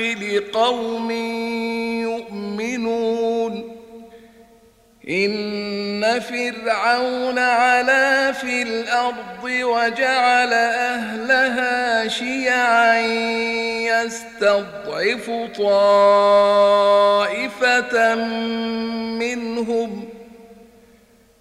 لقوم يؤمنون. إن فرعون علا في الأرض وجعل أهلها شيعا يستضعف طائفة منهم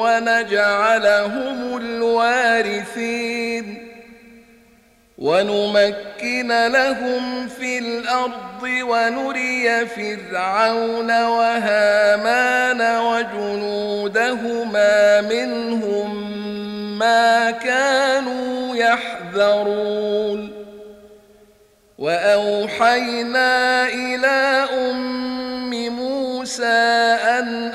ونجعلهم الوارثين ونمكن لهم في الأرض ونري فرعون وهامان وجنودهما منهم ما كانوا يحذرون وأوحينا إلى أم موسى أن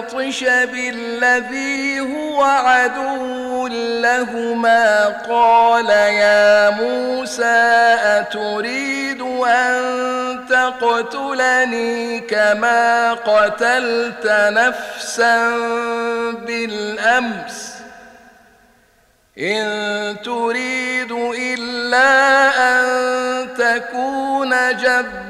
يبطش بالذي هو عدو لهما قال يا موسى أتريد أن تقتلني كما قتلت نفسا بالأمس إن تريد إلا أن تكون جبارا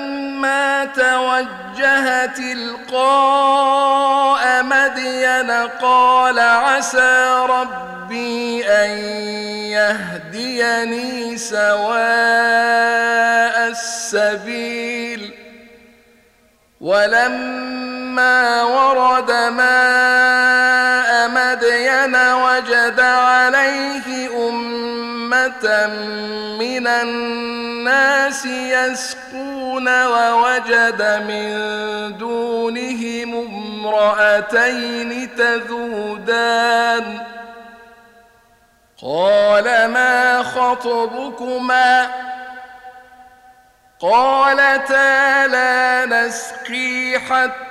ولما توجه تلقاء مدين قال عسى ربي أن يهديني سواء السبيل. ولما ورد ماء مدين وجد عليه من الناس يسقون ووجد من دونهم امرأتين تذودان. قال ما خطبكما؟ قالتا لا نسقي حتى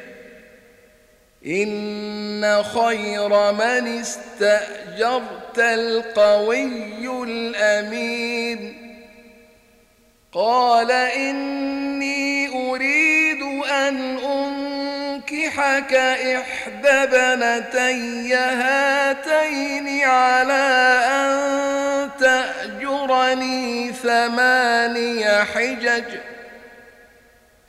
إن خير من استأجرت القوي الأمين. قال إني أريد أن أنكحك إحدى بنتي هاتين على أن تأجرني ثماني حجج ۖ.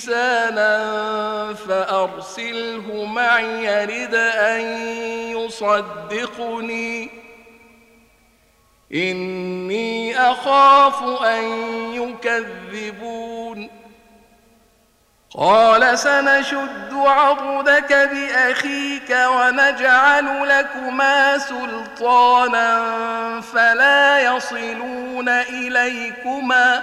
لسانا فأرسله معي يرد أن يصدقني. إني أخاف أن يكذبون. قال سنشد عضدك بأخيك ونجعل لكما سلطانا فلا يصلون إليكما.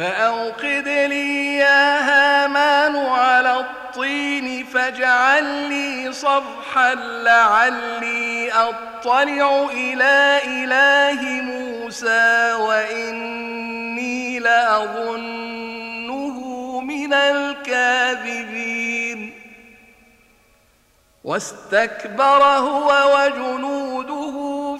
فأوقد لي يا هامان على الطين فاجعل لي صرحا لعلي أطلع إلى إله موسى وإني لأظنه من الكاذبين. واستكبر هو وجنوده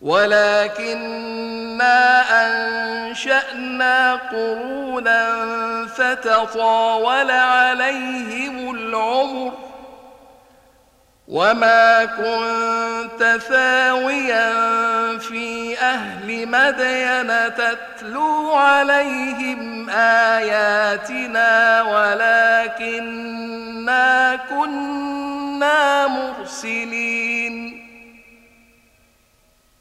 ولكنا أنشأنا قرونا فتطاول عليهم العمر وما كنت ثاويا في أهل مدين تتلو عليهم آياتنا ولكنا كنا مرسلين.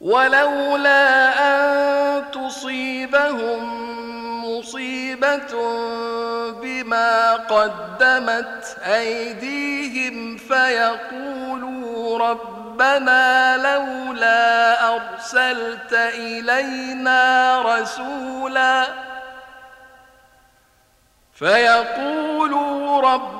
ولولا أن تصيبهم مصيبة بما قدمت أيديهم فيقولوا ربنا لولا أرسلت إلينا رسولا فيقولوا ربنا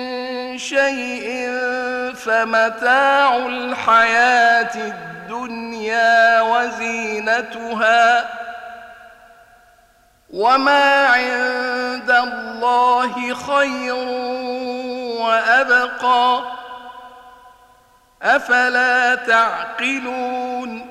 شيء فمتاع الحياة الدنيا وزينتها وما عند الله خير وأبقى أفلا تعقلون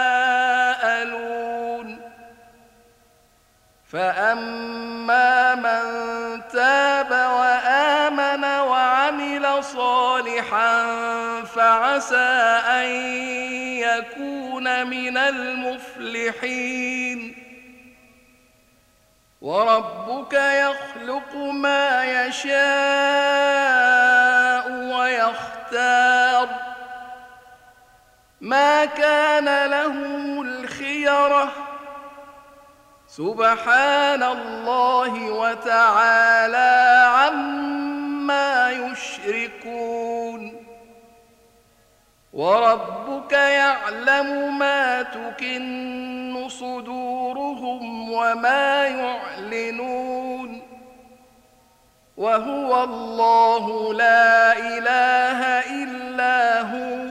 فأما من تاب وآمن وعمل صالحا فعسى أن يكون من المفلحين وربك يخلق ما يشاء ويختار ما كان لهم الخيره سبحان الله وتعالى عما يشركون وربك يعلم ما تكن صدورهم وما يعلنون وهو الله لا إله إلا هو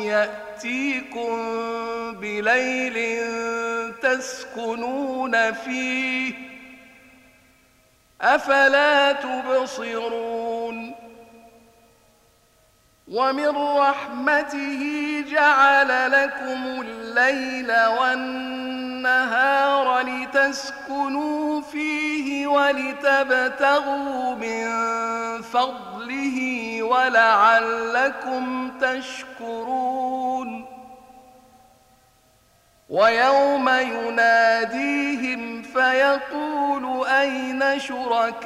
يأتيكم بليل تسكنون فيه أفلا تبصرون ومن رحمته جعل لكم الليل والنهار لتسكنوا فيه ولتبتغوا من فضله ولعلكم تشكرون. ويوم يناديهم فيقول أين شركائي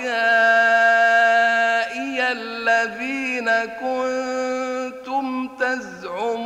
الذين كنتم تزعمون؟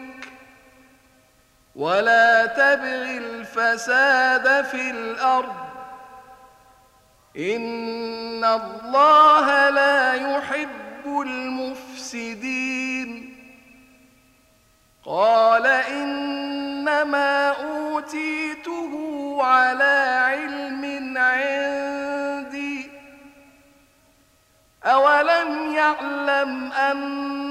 ولا تبغ الفساد في الأرض. إن الله لا يحب المفسدين. قال إنما أوتيته على علم عندي. أولم يعلم أن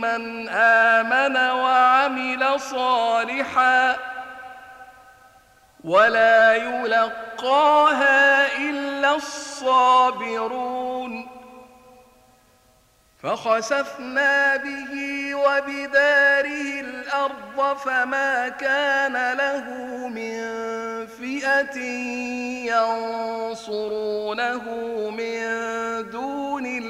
لمن آمن وعمل صالحا ولا يلقاها إلا الصابرون فخسفنا به وبداره الأرض فما كان له من فئة ينصرونه من دون الله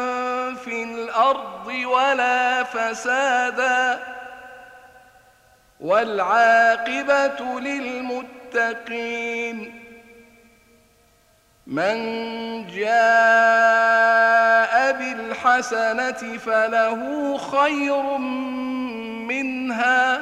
الأرض ولا فسادا والعاقبة للمتقين من جاء بالحسنة فله خير منها